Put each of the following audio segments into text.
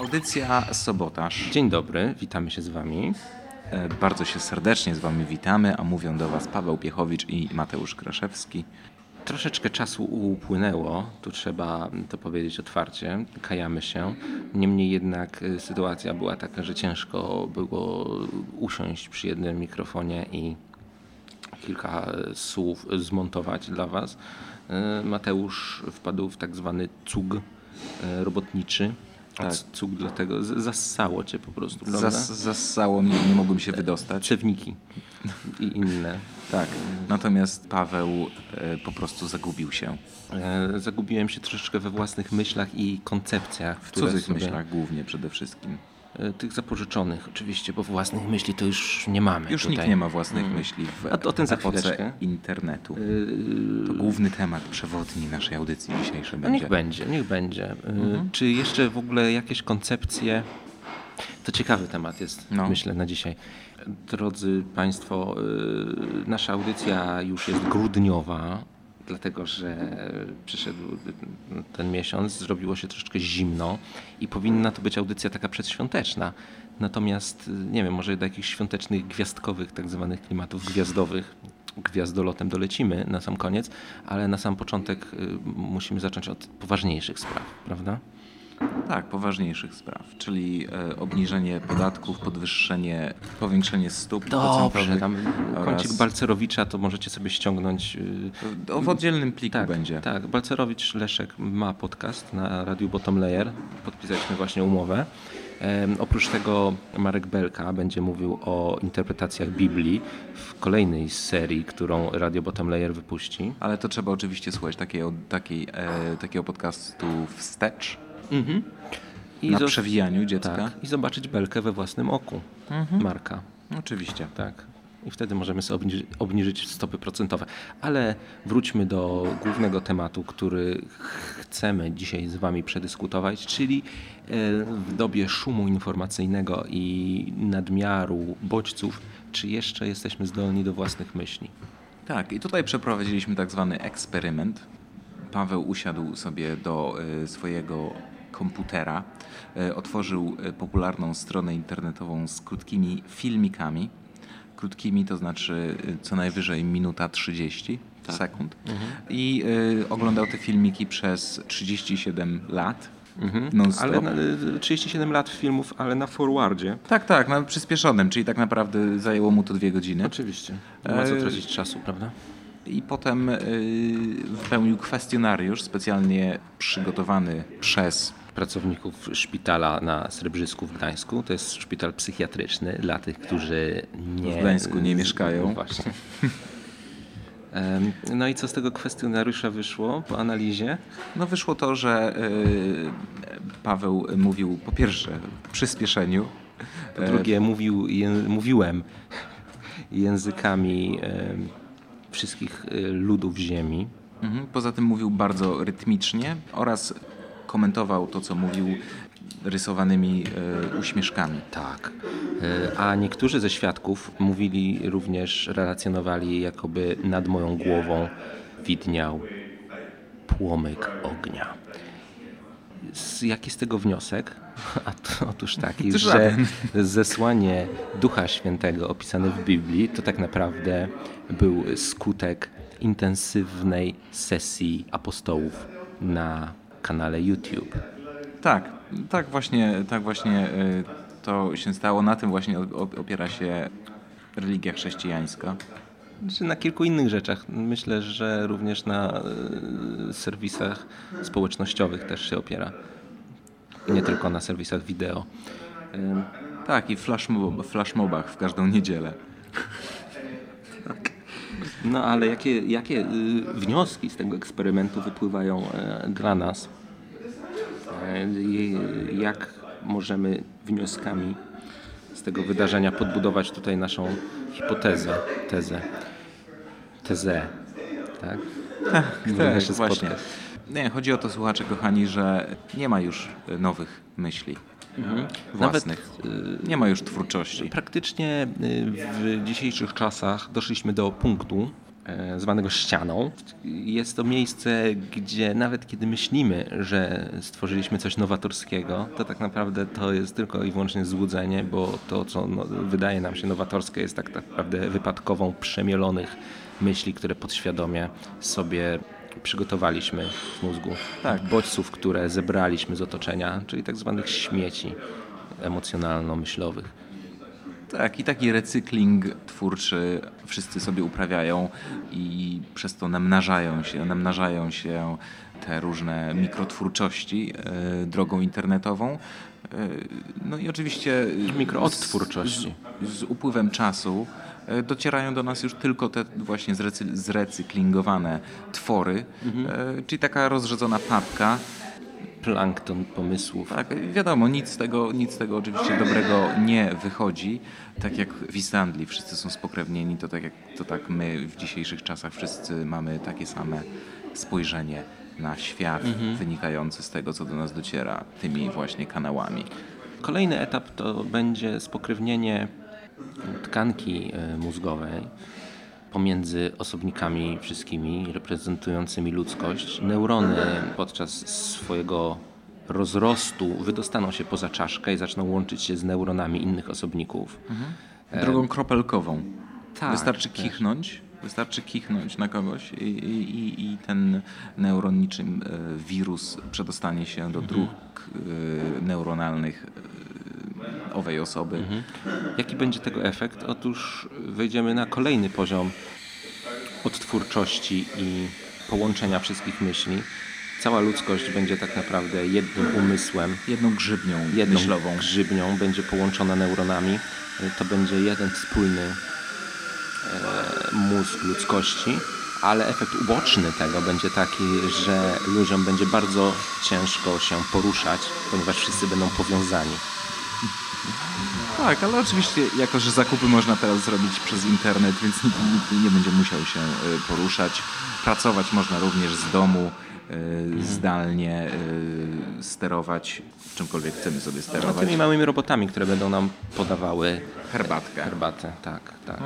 Audycja Sobotaż. Dzień dobry, witamy się z Wami. E, Bardzo się serdecznie z Wami witamy, a mówią do Was Paweł Piechowicz i Mateusz Kraszewski. Troszeczkę czasu upłynęło, tu trzeba to powiedzieć otwarcie, kajamy się. Niemniej jednak y, sytuacja była taka, że ciężko było usiąść przy jednym mikrofonie i kilka y, słów zmontować dla Was. Y, Mateusz wpadł w tak zwany cug robotniczy. A Tak. c- Cug dlatego zassało cię po prostu, prawda? Zas, zassało mnie, nie mogłem się wydostać. Przewniki i inne. Tak. Natomiast Paweł e, po prostu zagubił się. E, Zagubiłem się troszeczkę we własnych myślach i koncepcjach. W cudzych myślach głównie przede wszystkim. E, Tych zapożyczonych oczywiście, bo własnych myśli to już nie mamy Już tutaj. nikt nie ma własnych myśli w A to tym za epoce internetu. E, To główny temat przewodni naszej audycji dzisiejszej No będzie. niech będzie, niech będzie. E, Mhm. Czy jeszcze w ogóle jakieś koncepcje? To ciekawy temat jest, No. myślę, na dzisiaj. Drodzy Państwo, nasza audycja już jest grudniowa, dlatego że przyszedł ten miesiąc, zrobiło się troszeczkę zimno i powinna to być audycja taka przedświąteczna. Natomiast, nie wiem, może do jakichś świątecznych, gwiazdkowych, tak zwanych klimatów gwiazdowych, gwiazdolotem dolecimy na sam koniec, ale na sam początek y, musimy zacząć od poważniejszych spraw, prawda? Tak, poważniejszych spraw, czyli e, obniżenie podatków, podwyższenie, powiększenie stóp Dobrze, tam oraz- kącik Balcerowicza to możecie sobie ściągnąć. y, w oddzielnym pliku Tak, będzie. tak. Balcerowicz Leszek ma podcast na Radiu Bottom Layer. Podpisaliśmy właśnie umowę. Em, oprócz tego Marek Belka będzie mówił o interpretacjach Biblii w kolejnej serii, którą Radio Bottom Layer wypuści. Ale to trzeba oczywiście słuchać takiego, takiej, e, takiego podcastu wstecz, I na zo- przewijaniu dziecka. tak, I zobaczyć Belkę we własnym oku. Marka. Oczywiście. Tak. I wtedy możemy sobie obniżyć, obniżyć stopy procentowe. Ale wróćmy do głównego tematu, który chcemy dzisiaj z Wami przedyskutować, czyli e, w dobie szumu informacyjnego i nadmiaru bodźców, czy jeszcze jesteśmy zdolni do własnych myśli? Tak, i tutaj przeprowadziliśmy tak zwany eksperyment. Paweł usiadł sobie do e, swojego komputera, e, otworzył e, popularną stronę internetową z krótkimi filmikami. Krótkimi to znaczy e, co najwyżej minuta 30 sekund. I e, oglądał te filmiki przez 37 lat. Non-stop. Ale na, e, 37 lat filmów, ale na forwardzie. Tak, tak, na przyspieszonym, czyli tak naprawdę zajęło mu to dwie godziny. Oczywiście. Nie ma co E, tracić czasu, prawda? I potem wypełnił kwestionariusz specjalnie przygotowany przez. Pracowników szpitala na Srebrzysku w Gdańsku. To jest szpital psychiatryczny dla tych, którzy nie... W Gdańsku nie mieszkają. No Właśnie. No i co z tego kwestionariusza wyszło po analizie? No wyszło to, że y, Paweł mówił po pierwsze w przyspieszeniu. Po drugie, mówił, mówiłem językami wszystkich y, ludów ziemi. Mhm. Poza tym mówił bardzo rytmicznie oraz komentował to, co mówił rysowanymi y, uśmieszkami. Tak. E, A niektórzy ze świadków mówili również, relacjonowali, jakoby nad moją głową widniał płomyk ognia. Z, jaki z tego wniosek? A to, otóż taki, że żaden. zesłanie Ducha Świętego opisane w Biblii to tak naprawdę był skutek intensywnej sesji apostołów na kanale YouTube. Tak, tak właśnie, tak właśnie y, to się stało. Na tym właśnie op- opiera się religia chrześcijańska. Czy na kilku innych rzeczach. Myślę, że również na e, serwisach społecznościowych też się opiera. Nie tylko na serwisach wideo. Tak, i flashmob, flashmobach w każdą niedzielę. No ale jakie, jakie y, wnioski z tego eksperymentu wypływają e, dla nas? E, Jak możemy wnioskami z tego wydarzenia podbudować tutaj naszą hipotezę, tezę, tezę, tak? Możemy się właśnie. Nie, chodzi o to, słuchacze kochani, że nie ma już nowych myśli. Własnych. nie ma już twórczości. Praktycznie y, w dzisiejszych czasach doszliśmy do punktu e, zwanego ścianą. Jest to miejsce, gdzie nawet kiedy myślimy, że stworzyliśmy coś nowatorskiego, to tak naprawdę to jest tylko i wyłącznie złudzenie, bo to, co no, wydaje nam się nowatorskie, jest tak naprawdę wypadkową przemielonych myśli, które podświadomie sobie przygotowaliśmy w mózgu. Tak. Bodźców, które zebraliśmy z otoczenia, czyli tak zwanych śmieci emocjonalno-myślowych. Tak, i taki recykling twórczy wszyscy sobie uprawiają i przez to namnażają się, namnażają się te różne mikrotwórczości e, drogą internetową. E, no i oczywiście Mikroodtwórczości. Z, z upływem czasu docierają do nas już tylko te właśnie zrecy, zrecyklingowane twory, e, czyli taka rozrzedzona papka, Plankton pomysłów. tak, wiadomo, nic z, tego, nic z tego oczywiście dobrego nie wychodzi. Tak jak w Islandii wszyscy są spokrewnieni, to tak, jak, to tak my w dzisiejszych czasach wszyscy mamy takie same spojrzenie na świat wynikające z tego, co do nas dociera tymi właśnie kanałami. Kolejny etap to będzie spokrewnienie tkanki e, mózgowej pomiędzy osobnikami wszystkimi reprezentującymi ludzkość. Neurony podczas swojego rozrostu wydostaną się poza czaszkę i zaczną łączyć się z neuronami innych osobników. Drogą kropelkową. tak, Wystarczy też. kichnąć, wystarczy kichnąć na kogoś i, i, i- ten neuron niczym e, wirus przedostanie się do dróg e, neuronalnych e, owej osoby. Jaki będzie tego efekt? Otóż wejdziemy na kolejny poziom odtwórczości i połączenia wszystkich myśli. Cała ludzkość będzie tak naprawdę jednym umysłem, Jedną grzybnią jedną myślową. grzybnią, będzie połączona neuronami. To będzie jeden wspólny e, mózg ludzkości, ale efekt uboczny tego będzie taki, że ludziom będzie bardzo ciężko się poruszać, ponieważ wszyscy będą powiązani. Tak, ale oczywiście jako, że zakupy można teraz zrobić przez internet, więc nikt, nikt nie będzie musiał się e, poruszać. Pracować można również z domu, e, zdalnie e, sterować czymkolwiek chcemy sobie No, sterować. tymi małymi robotami, które będą nam podawały Herbatkę. herbatę. Tak, tak.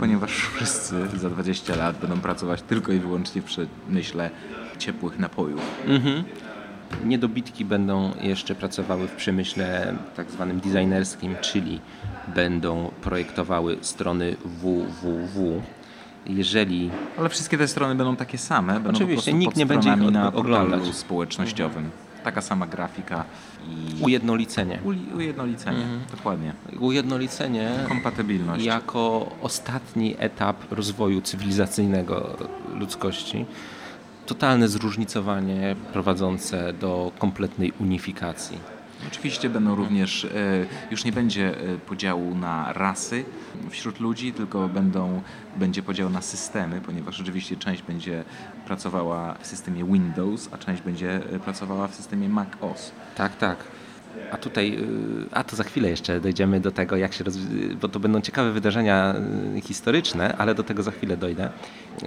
Ponieważ wszyscy za 20 lat będą pracować tylko i wyłącznie w przemyśle ciepłych napojów. Niedobitki będą jeszcze pracowały w przemyśle tak zwanym designerskim, czyli będą projektowały strony www. Jeżeli Ale wszystkie te strony będą takie same. Będą Oczywiście, nikt nie będzie ich od- na oglądać. społecznościowym. Taka sama grafika i ujednolicenie. uli- ujednolicenie. Mhm. Dokładnie. Ujednolicenie Kompatybilność. jako ostatni etap rozwoju cywilizacyjnego ludzkości. Totalne zróżnicowanie prowadzące do kompletnej unifikacji. Oczywiście będą również, e, już nie będzie e, podziału na rasy wśród ludzi, tylko będą, będzie podział na systemy, ponieważ oczywiście część będzie pracowała w systemie Windows, a część będzie e, pracowała w systemie Mac OS. Tak, tak. A tutaj, y, a to za chwilę jeszcze dojdziemy do tego, jak się rozwi- bo to będą ciekawe wydarzenia y, historyczne, ale do tego za chwilę dojdę.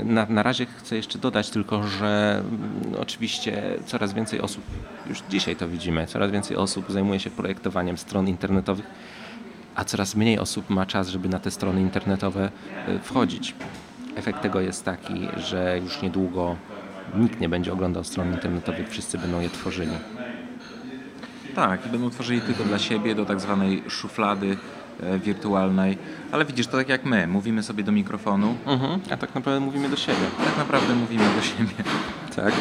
Na, na razie chcę jeszcze dodać tylko, że mm, oczywiście coraz więcej osób, już dzisiaj to widzimy, coraz więcej osób zajmuje się projektowaniem stron internetowych, a coraz mniej osób ma czas, żeby na te strony internetowe y, wchodzić. Efekt tego jest taki, że już niedługo nikt nie będzie oglądał stron internetowych, wszyscy będą je tworzyli. Tak, i będą tworzyli tylko dla siebie, do tak zwanej szuflady e, wirtualnej. Ale widzisz, to tak jak my, mówimy sobie do mikrofonu, Mhm, a tak naprawdę mówimy do siebie. tak naprawdę mówimy do siebie. Tak.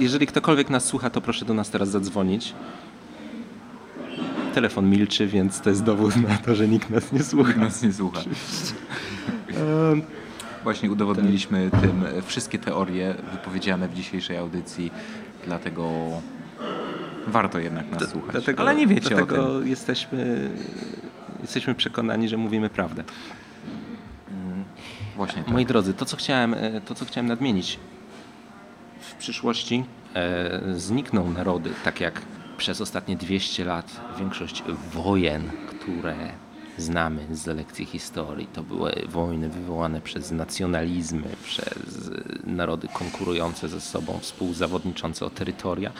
Jeżeli ktokolwiek nas słucha, to proszę do nas teraz zadzwonić. Telefon milczy, więc to jest dowód na to, że nikt nas nie słucha. Nikt nas nie słucha. Właśnie udowodniliśmy tym wszystkie teorie wypowiedziane w dzisiejszej audycji, dlatego warto jednak nas słuchać. Dlatego, Ale nie wiecie o dlatego tym. jesteśmy, jesteśmy przekonani, że mówimy prawdę. Właśnie tak. Moi drodzy, to co chciałem, e, to, co chciałem nadmienić. W przyszłości e, znikną narody, tak jak przez ostatnie 200 lat większość wojen, które znamy z lekcji historii, to były wojny wywołane przez nacjonalizmy, przez e, narody konkurujące ze sobą, współzawodniczące o terytoria.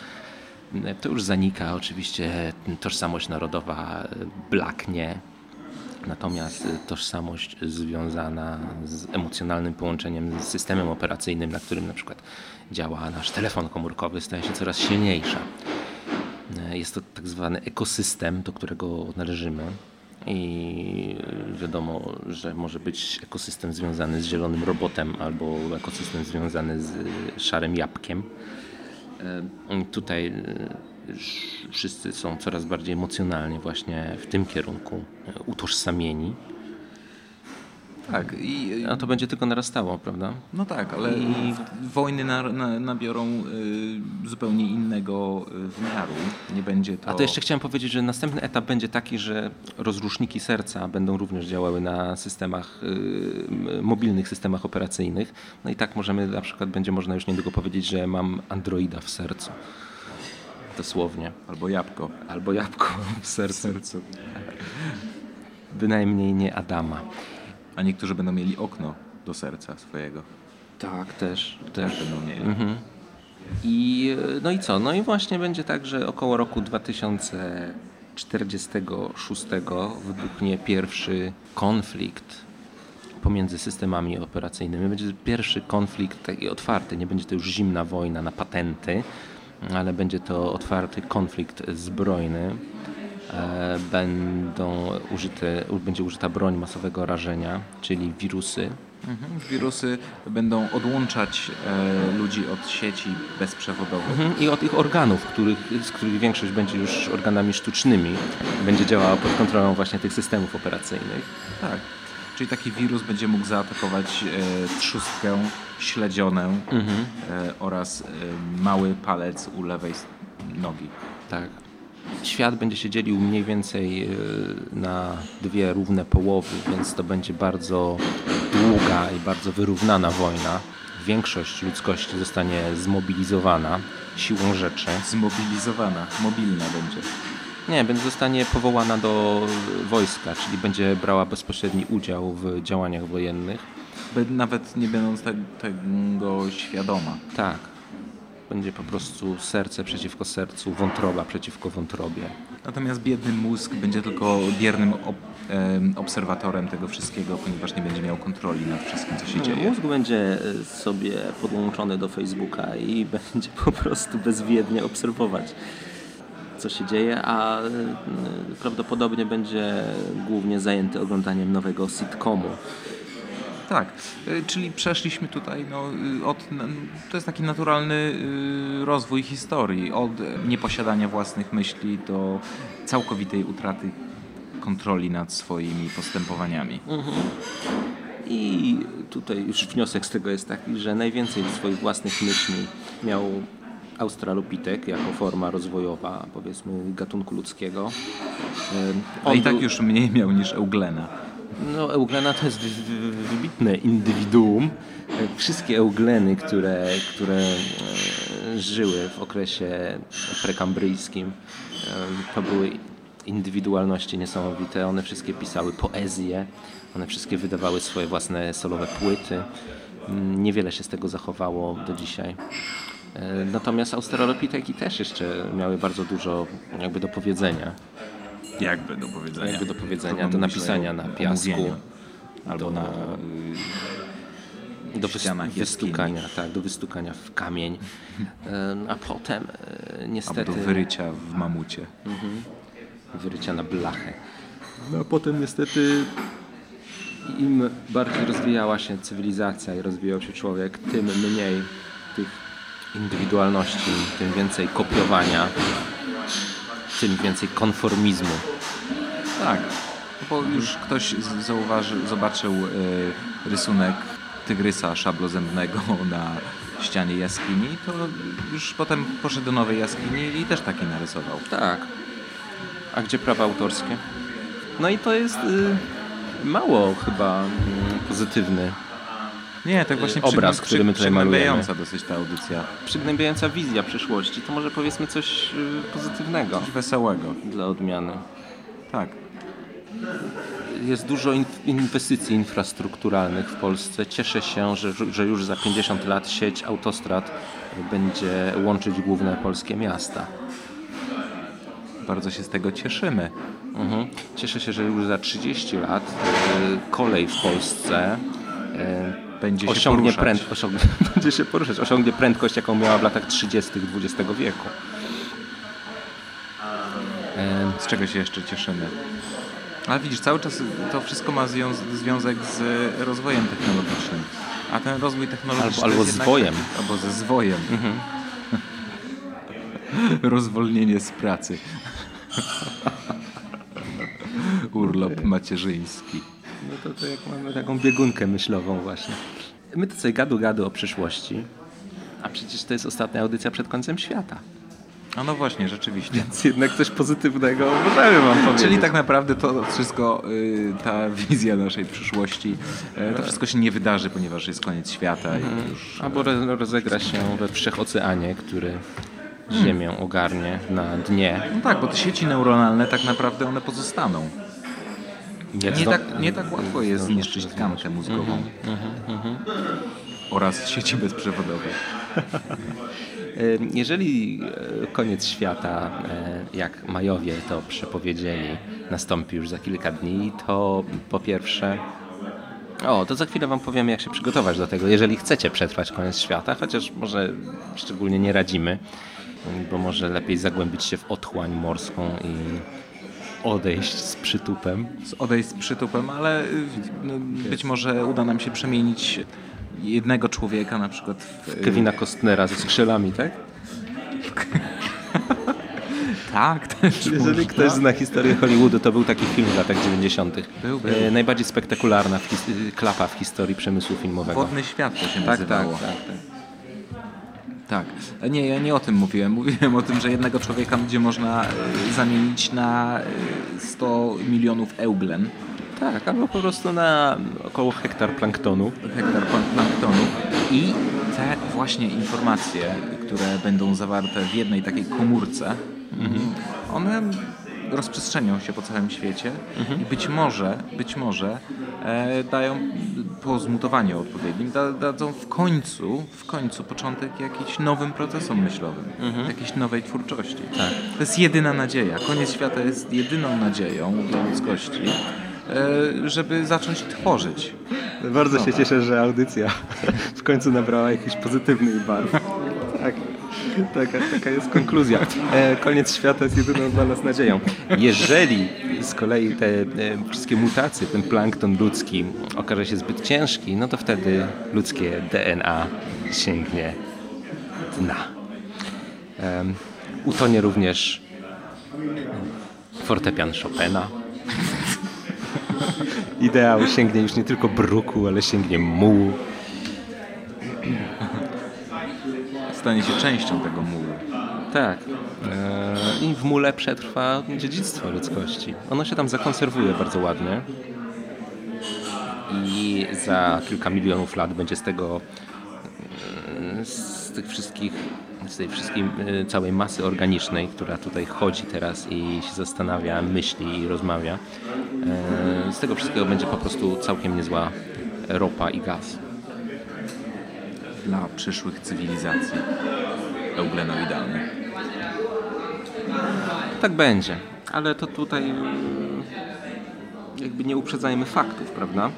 To już zanika, oczywiście tożsamość narodowa blaknie, natomiast tożsamość związana z emocjonalnym połączeniem z systemem operacyjnym, na którym na przykład działa nasz telefon komórkowy, staje się coraz silniejsza. Jest to tak zwany ekosystem, do którego należymy. I wiadomo, że może być ekosystem związany z zielonym robotem albo ekosystem związany z szarym jabłkiem. Tutaj wszyscy są coraz bardziej emocjonalnie właśnie w tym kierunku utożsamieni. Tak. I, A to będzie tylko narastało, prawda? No tak, ale I... wojny na, na, nabiorą y, zupełnie innego wymiaru. Nie będzie to... A to jeszcze chciałem powiedzieć, że następny etap będzie taki, że rozruszniki serca będą również działały na systemach, y, mobilnych systemach operacyjnych. No i tak możemy, na przykład będzie można już niedługo powiedzieć, że mam androida w sercu. Dosłownie. Albo jabłko. Albo jabłko w sercu. Bynajmniej nie Adama. A niektórzy będą mieli okno do serca swojego. Tak, też. też. też będą mieli. Mhm. I, no i co? No i właśnie będzie tak, że około roku 2046 wybuchnie pierwszy konflikt pomiędzy systemami operacyjnymi. Będzie pierwszy konflikt taki otwarty, nie będzie to już zimna wojna na patenty, ale będzie to otwarty konflikt zbrojny E, będą użyte, będzie użyta broń masowego rażenia, czyli wirusy. Mhm. Wirusy będą odłączać e, ludzi od sieci bezprzewodowych. Mhm. I od ich organów, których, z których większość będzie już organami sztucznymi, będzie działała pod kontrolą właśnie tych systemów operacyjnych. Tak. Czyli taki wirus będzie mógł zaatakować e, trzustkę, śledzionę mhm. e, oraz e, mały palec u lewej nogi. Tak świat będzie się dzielił mniej więcej e, na dwie równe połowy, więc to będzie bardzo długa i bardzo wyrównana wojna. Większość ludzkości zostanie zmobilizowana siłą rzeczy. Zmobilizowana, mobilna będzie. Nie, będzie zostanie powołana do wojska, czyli będzie brała bezpośredni udział w działaniach wojennych. Nawet nie będąc tego świadoma. Tak będzie po prostu serce przeciwko sercu, wątroba przeciwko wątrobie. Natomiast biedny mózg będzie tylko biernym ob obserwatorem tego wszystkiego, ponieważ nie będzie miał kontroli nad wszystkim, co się no, dzieje. Mózg będzie e, sobie podłączony do Facebooka i będzie po prostu bezwiednie obserwować, co się dzieje, a e, prawdopodobnie będzie głównie zajęty oglądaniem nowego sitcomu tak, y, czyli przeszliśmy tutaj no, y, od, to jest taki naturalny y, rozwój historii, od nieposiadania własnych myśli do całkowitej utraty kontroli nad swoimi postępowaniami. Mhm. I tutaj już wniosek z tego jest taki, że najwięcej swoich własnych myśli miał Australopitek jako forma rozwojowa, powiedzmy, gatunku ludzkiego. On A i tak już mniej miał niż Euglena. No, Euglena to jest wybitne indywiduum. Wszystkie Eugleny, które, które e, żyły w okresie prekambryjskim, e, to były indywidualności niesamowite. One wszystkie pisały poezję, one wszystkie wydawały swoje własne solowe płyty. Mm, niewiele się z tego zachowało do dzisiaj. E, natomiast australopiteki też jeszcze miały bardzo dużo jakby do powiedzenia. Jakby do powiedzenia. Jakby do powiedzenia, do napisania na piasku. Albo do, na do wystukania, tak, do wystukania w kamień. A potem e, niestety... Albo do wyrycia w mamucie. Mhm. Wyrycia na blachę. No a potem niestety im bardziej rozwijała się cywilizacja i rozwijał się człowiek, tym mniej tych indywidualności, tym więcej kopiowania, tym więcej konformizmu. Tak, bo już ktoś zauważy, zobaczył y, rysunek tygrysa szablozębnego na ścianie jaskini, to już potem poszedł do nowej jaskini i też taki narysował. Tak. A gdzie prawa autorskie? No i to jest y, mało chyba y, pozytywny nie, tak właśnie obraz, który my tutaj malujemy. dosyć ta audycja. Przygnębiająca wizja przyszłości. To może powiedzmy coś y, pozytywnego. Coś wesołego. Dla odmiany. Tak. jest dużo inwestycji infrastrukturalnych w Polsce. Cieszę się, że, że już za 50 lat sieć autostrad będzie łączyć główne polskie miasta. Bardzo się z tego cieszymy. Mhm. Cieszę się, że już za 30 lat y, kolej w Polsce y, będzie osiągnie, się pręd, osiągnie, będzie się poruszać, osiągnie prędkość, jaką miała w latach 30. XX wieku. Z czego się jeszcze cieszymy? Ale widzisz, cały czas to wszystko ma związek z rozwojem technologicznym. A ten rozwój technologiczny. Albo, albo z zwojem. Albo ze zwojem. Mhm. Rozwolnienie z pracy. Urlop macierzyński. No to, to jak mamy taką biegunkę myślową właśnie. My tutaj gadu gadu o przyszłości, a przecież to jest ostatnia audycja przed końcem świata. A no właśnie, rzeczywiście. Więc jednak coś pozytywnego możemy wam powiedzieć. Czyli tak naprawdę to wszystko, y, ta wizja naszej przyszłości, y, to wszystko się nie wydarzy, ponieważ jest koniec świata. Mhm. I już... Albo rozegra się we wszechoceanie, który Ziemię ogarnie na dnie. No tak, bo te sieci neuronalne tak naprawdę one pozostaną. Nie, nie, tak, nie tak łatwo jest zniszczyć tkankę mózgową. Mhm, mhm, Oraz sieci bezprzewodowe. Jeżeli e, koniec świata, e, jak Majowie to przepowiedzieli, nastąpi już za kilka dni, to po pierwsze o, to za chwilę Wam powiem, jak się przygotować do tego, jeżeli chcecie przetrwać koniec świata, chociaż może szczególnie nie radzimy, bo może lepiej zagłębić się w otchłań morską i odejść z przytupem. Odejść z przytupem, ale no, być może uda nam się przemienić jednego człowieka na przykład w... Kevina Costnera ze skrzydłami, tak? tak, też Jeżeli można. ktoś zna historię Hollywoodu, to był taki film w latach 90. Był, był. E, najbardziej spektakularna w klapa w historii przemysłu filmowego. Wodny świat to się tak, nazywało. Tak, tak, tak. Tak. Nie, ja nie o tym mówiłem. Mówiłem o tym, że jednego człowieka będzie można e, zamienić na 100 e, milionów euglen. Tak, albo po prostu na około hektar planktonu. Hektar planktonu. I te właśnie informacje, które będą zawarte w jednej takiej komórce, mhm. one rozprzestrzenią się po całym świecie mhm. i być może, być może e, dają po zmutowaniu odpowiednim, da, dadzą w końcu, w końcu początek jakimś nowym procesom myślowym, mhm. jakiejś nowej twórczości. Tak. To jest jedyna nadzieja. Koniec świata jest jedyną nadzieją dla ludzkości, e, żeby zacząć tworzyć. Bardzo się cieszę, że audycja w końcu nabrała jakichś pozytywnych barw. Tak. Taka, taka jest konkluzja. E, koniec świata jest jedyną dla nas nadzieją. Jeżeli z kolei te e, wszystkie mutacje, ten plankton ludzki okaże się zbyt ciężki, no to wtedy ludzkie DNA sięgnie dna. Utonie również fortepian Chopina. Ideał sięgnie już nie tylko bruku, ale sięgnie mułu stanie się częścią tego mułu. Tak. E, I w mule przetrwa dziedzictwo ludzkości. Ono się tam zakonserwuje bardzo ładnie. I za kilka milionów lat będzie z tego e, z tych wszystkich z tej wszystkiej e, całej masy organicznej, która tutaj chodzi teraz i się zastanawia, myśli i rozmawia. Z tego wszystkiego będzie po prostu całkiem niezła ropa i gaz dla przyszłych cywilizacji euglenoidalnych. Tak będzie, ale to tutaj jakby nie uprzedzajmy faktów, prawda?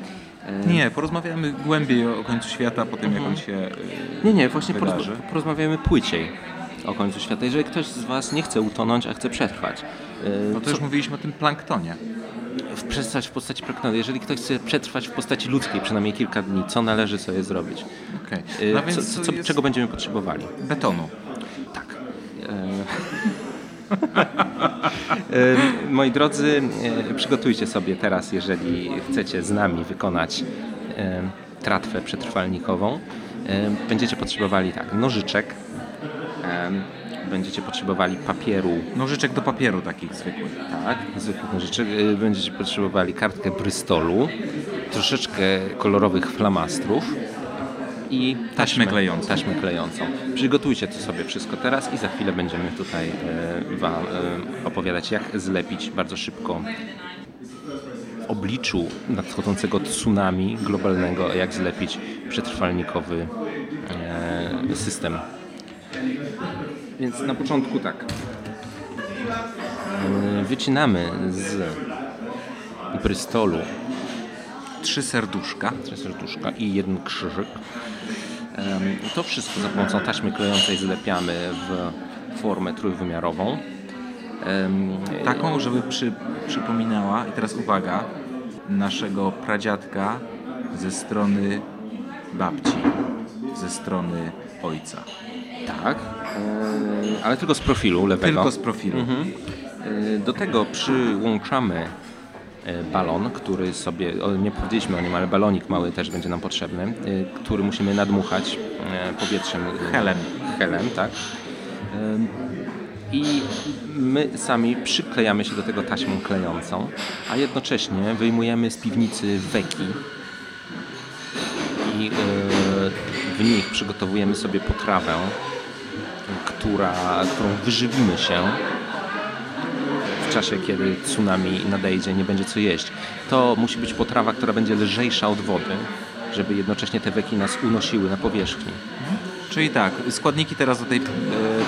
Nie, porozmawiamy głębiej o końcu świata po tym, jak on się e, Nie, nie, właśnie wydarzy. porozmawiamy płyciej o końcu świata. Jeżeli ktoś z Was nie chce utonąć, a chce przetrwać. No to co... już mówiliśmy o tym planktonie przetrwać w postaci planktonu. Jeżeli ktoś chce przetrwać w postaci ludzkiej przynajmniej kilka dni, co należy sobie zrobić? Okay. No co, co, co, czego będziemy potrzebowali? Betonu. Tak. E, moi drodzy, e, przygotujcie sobie teraz, jeżeli chcecie z nami wykonać e, tratwę przetrwalnikową. Będziecie potrzebowali tak, nożyczek, będziecie potrzebowali papieru. Nożyczek do papieru takich zwykłych. Tak, zwykłych nożyczek. Y, będziecie potrzebowali kartkę Bristolu, troszeczkę kolorowych flamastrów i taśmę, klejącą. taśmę klejącą. Przygotujcie to sobie wszystko teraz i za chwilę będziemy tutaj e, Wam e, opowiadać, jak zlepić bardzo szybko obliczu nadchodzącego tsunami globalnego, jak zlepić przetrwalnikowy e, system. Więc na początku tak. E, wycinamy z Bristolu Trzy serduszka. trzy serduszka i jeden krzyżyk. To wszystko za pomocą taśmy klejącej zlepiamy w formę trójwymiarową. Taką, żeby przy, przypominała, i teraz uwaga, naszego pradziadka ze strony babci, ze strony ojca. Tak, ale tylko z profilu lewego. Tylko z profilu. E, Do tego przyłączamy e, balon, który sobie, o, nie powiedzieliśmy o nim, ale balonik mały też będzie nam potrzebny, e, który musimy nadmuchać e, powietrzem. e, Helem. Helem, tak. I my sami przyklejamy się do tego taśmą klejącą, a jednocześnie wyjmujemy z piwnicy weki i e, w nich przygotowujemy sobie potrawę, która, którą wyżywimy się w czasie, kiedy tsunami nadejdzie, nie będzie co jeść. To musi być potrawa, która będzie lżejsza od wody, żeby jednocześnie te weki nas unosiły na powierzchni. Czyli tak, składniki teraz do tej e,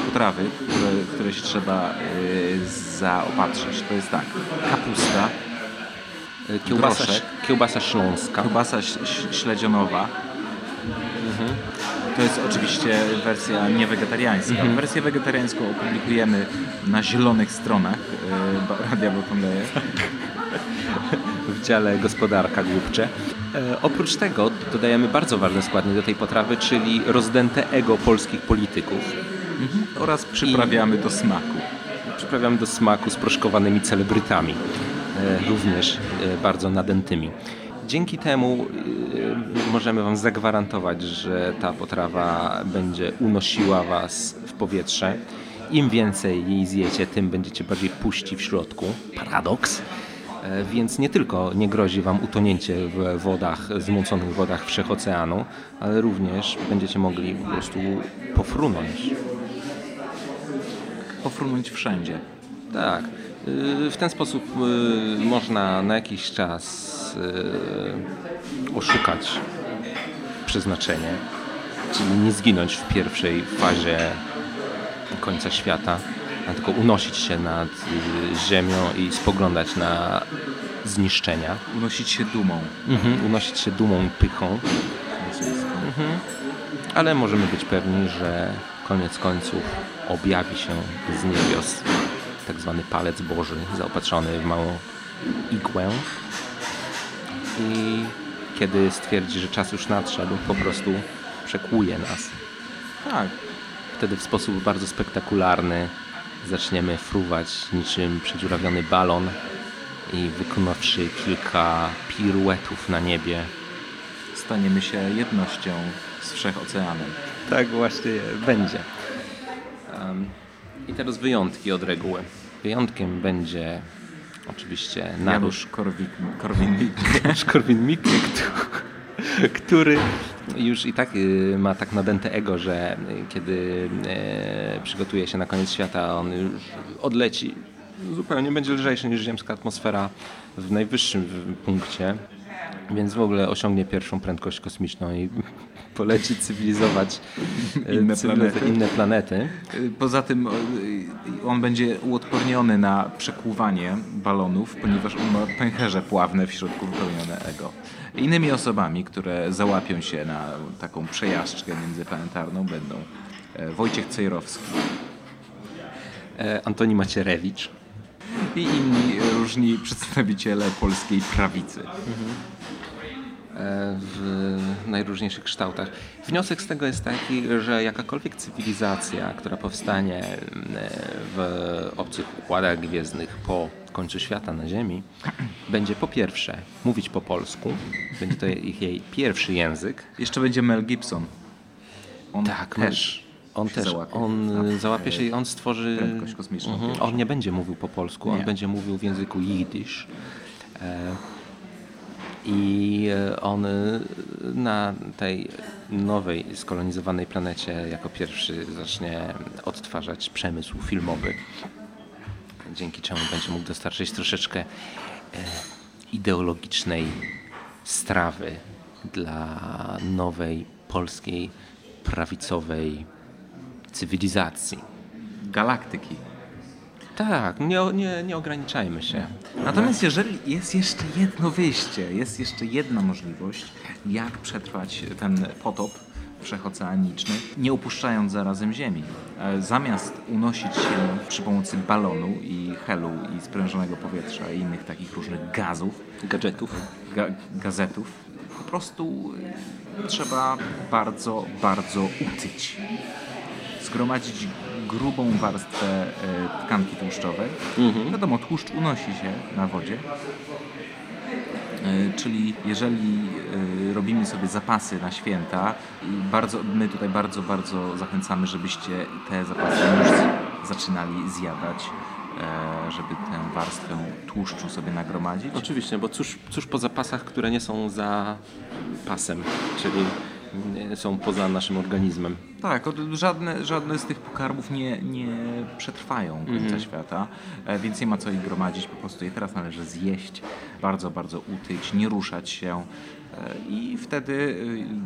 potrawy, które, które się trzeba e, zaopatrzyć, to jest tak, kapusta, E, Kiełbasa, Groszek. kiełbasa śląska. kiełbasa śledzionowa. To jest oczywiście wersja niewegetariańska. Wersję wegetariańską opublikujemy na zielonych stronach ba- Radia Botomleje. w dziale gospodarka głupcze. E, oprócz tego dodajemy bardzo ważny składnik do tej potrawy, czyli rozdęte ego polskich polityków. Oraz przyprawiamy do smaku. Przyprawiamy do smaku z proszkowanymi celebrytami, e, również e, bardzo nadętymi. Dzięki temu e, możemy Wam zagwarantować, że ta potrawa będzie unosiła Was w powietrze. Im więcej jej zjecie, tym będziecie bardziej puści w środku. Paradoks. E, Więc nie tylko nie grozi Wam utonięcie w wodach, zmąconych wodach wszechoceanu, ale również będziecie mogli po prostu pofrunąć Pofrunąć wszędzie. Tak. Y, W ten sposób y, można na jakiś czas y, oszukać przeznaczenie, czyli nie zginąć w pierwszej fazie końca świata, a tylko unosić się nad ziemią i spoglądać na zniszczenia. Unosić się dumą. Mhm, unosić się dumą i pychą, ale możemy być pewni, że koniec końców objawi się z niebios tak zwany palec Boży zaopatrzony w małą igłę i kiedy stwierdzi, że czas już nadszedł, po prostu przekłuje nas. Tak. Wtedy w sposób bardzo spektakularny zaczniemy fruwać niczym przedziurawiony balon i wykonawszy kilka piruetów na niebie, Staniemy się jednością z wszechoceanem. Tak właśnie będzie. I teraz wyjątki od reguły. Wyjątkiem będzie oczywiście Korwin, Korwin-Mikke. Któ- który już i tak y, ma tak nadęte ego, że y, kiedy e, przygotuje się na koniec świata, on już odleci zupełnie będzie lżejszy niż ziemska atmosfera w najwyższym punkcie, więc w ogóle osiągnie pierwszą prędkość kosmiczną i poleci cywilizować e, Inne cywiliz- planety. inne planety. Poza tym y, on będzie uodporniony na przekłuwanie balonów, ponieważ on ma pęcherze pławne w środku wypełnione ego. Innymi osobami, które załapią się na taką przejażdżkę międzyplanetarną będą e, Wojciech Cejrowski E, Antoni Macierewicz. I inni różni przedstawiciele polskiej prawicy. e, w najróżniejszych kształtach. Wniosek z tego jest taki, że jakakolwiek cywilizacja, która powstanie e, w obcych układach gwiezdnych po końcu świata na Ziemi, będzie po pierwsze mówić po polsku, będzie to ich jej pierwszy język. Jeszcze będzie Mel Gibson. On Tak, też. On też, załapie on załapie się i on stworzy... prędkość kosmiczną Mhm. On nie będzie mówił po polsku, on Nie. będzie mówił w języku jidysz. E, I on e, na tej nowej, skolonizowanej planecie jako pierwszy zacznie odtwarzać przemysł filmowy, dzięki czemu będzie mógł dostarczyć troszeczkę e, ideologicznej strawy dla nowej polskiej prawicowej cywilizacji. Galaktyki. Tak, nie, nie, nie ograniczajmy się. Natomiast jeżeli jest jeszcze jedno wyjście, jest jeszcze jedna możliwość, jak przetrwać ten potop wszechoceaniczny, nie opuszczając zarazem Ziemi. E, Zamiast unosić się przy pomocy balonu i helu i sprężonego powietrza i innych takich różnych gazów, Gadżetów. ga gazetów, po prostu e, trzeba bardzo, bardzo utyć. Zgromadzić grubą warstwę e, tkanki tłuszczowej. Wiadomo, tłuszcz unosi się na wodzie. E, Czyli jeżeli e, robimy sobie zapasy na święta, bardzo, my tutaj bardzo, bardzo zachęcamy, żebyście te zapasy już zaczynali zjadać, żeby tę warstwę tłuszczu sobie nagromadzić. Oczywiście, bo cóż, cóż po zapasach, które nie są za pasem, czyli są poza naszym organizmem. Tak, żadne, żadne z tych pokarmów nie, nie przetrwają końca świata, e, więc nie ma co ich gromadzić, po prostu je teraz należy zjeść, bardzo, bardzo utyć, nie ruszać się e, i wtedy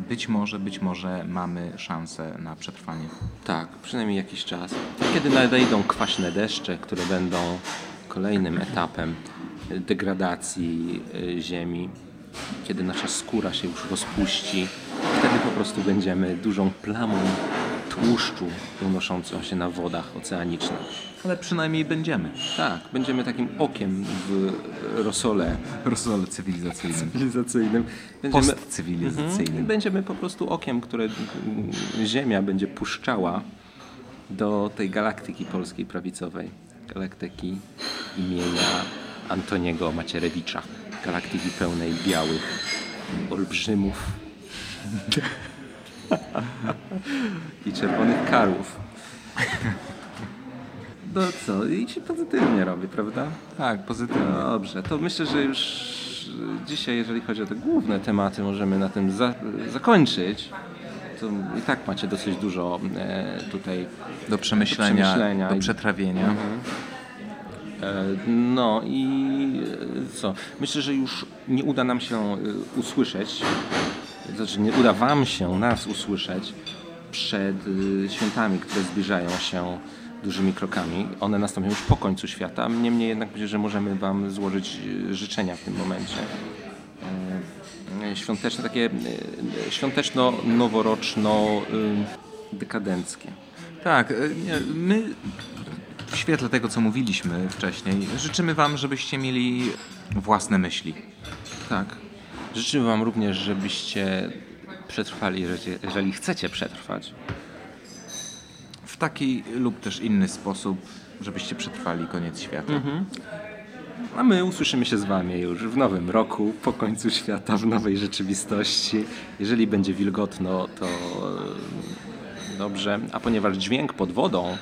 być może, być może mamy szansę na przetrwanie. Tak, przynajmniej jakiś czas. Kiedy nadejdą kwaśne deszcze, które będą kolejnym etapem degradacji ziemi, kiedy nasza skóra się już rozpuści, wtedy po prostu będziemy dużą plamą tłuszczu unoszącą się na wodach oceanicznych. Ale przynajmniej będziemy. Tak, będziemy takim okiem w rosole Rozsole cywilizacyjnym. cywilizacyjnym. Będziemy, Postcywilizacyjnym. Mhm. Będziemy po prostu okiem, które Ziemia będzie puszczała do tej galaktyki polskiej prawicowej. Galaktyki imienia Antoniego Macierewicza. Galaktyki pełnej białych olbrzymów i czerwonych karłów. No co, i się pozytywnie robi, prawda? Tak, pozytywnie. Dobrze, to myślę, że już dzisiaj, jeżeli chodzi o te główne tematy, możemy na tym za zakończyć. To i tak macie dosyć dużo e, tutaj. Do przemyślenia, Do przemyślenia do i- przetrawienia. E, no i e, co? Myślę, że już nie uda nam się e, usłyszeć, znaczy nie uda Wam się nas usłyszeć przed świętami, które zbliżają się dużymi krokami. One nastąpią już po końcu świata. Niemniej jednak myślę, że możemy Wam złożyć życzenia w tym momencie. Świąteczne, takie e, świąteczno-noworoczno e, dekadenckie. Tak, my w świetle tego, co mówiliśmy wcześniej, życzymy Wam, żebyście mieli własne myśli. Tak. Życzymy Wam również, żebyście przetrwali, jeżeli- chcecie przetrwać. W taki lub też inny sposób, żebyście przetrwali koniec świata. A my usłyszymy się z Wami już w nowym roku, po końcu świata, w nowej rzeczywistości. Jeżeli będzie wilgotno, to e, dobrze. A ponieważ dźwięk pod wodą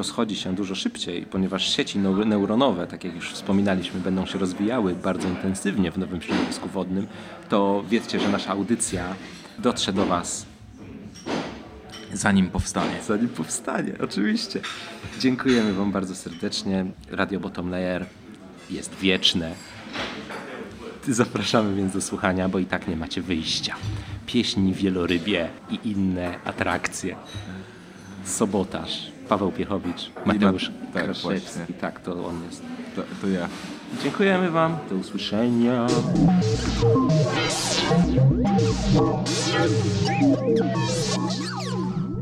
rozchodzi się dużo szybciej, ponieważ sieci neu- neuronowe, tak jak już wspominaliśmy, będą się rozwijały bardzo intensywnie w nowym środowisku wodnym, to wiedzcie, że nasza audycja dotrze do Was Zanim powstanie. zanim powstanie, oczywiście. Dziękujemy Wam bardzo serdecznie. Radio Bottom Layer jest wieczne. Zapraszamy więc do słuchania, bo i tak nie macie wyjścia. Pieśni wielorybie i inne atrakcje. Sobotaż, Paweł Piechowicz, Mateusz Ma- tak, Kraszewski. Tak, to on jest. To, to ja. Dziękujemy Wam. Do usłyszenia.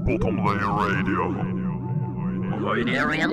Bottom Layer Radio. Radio.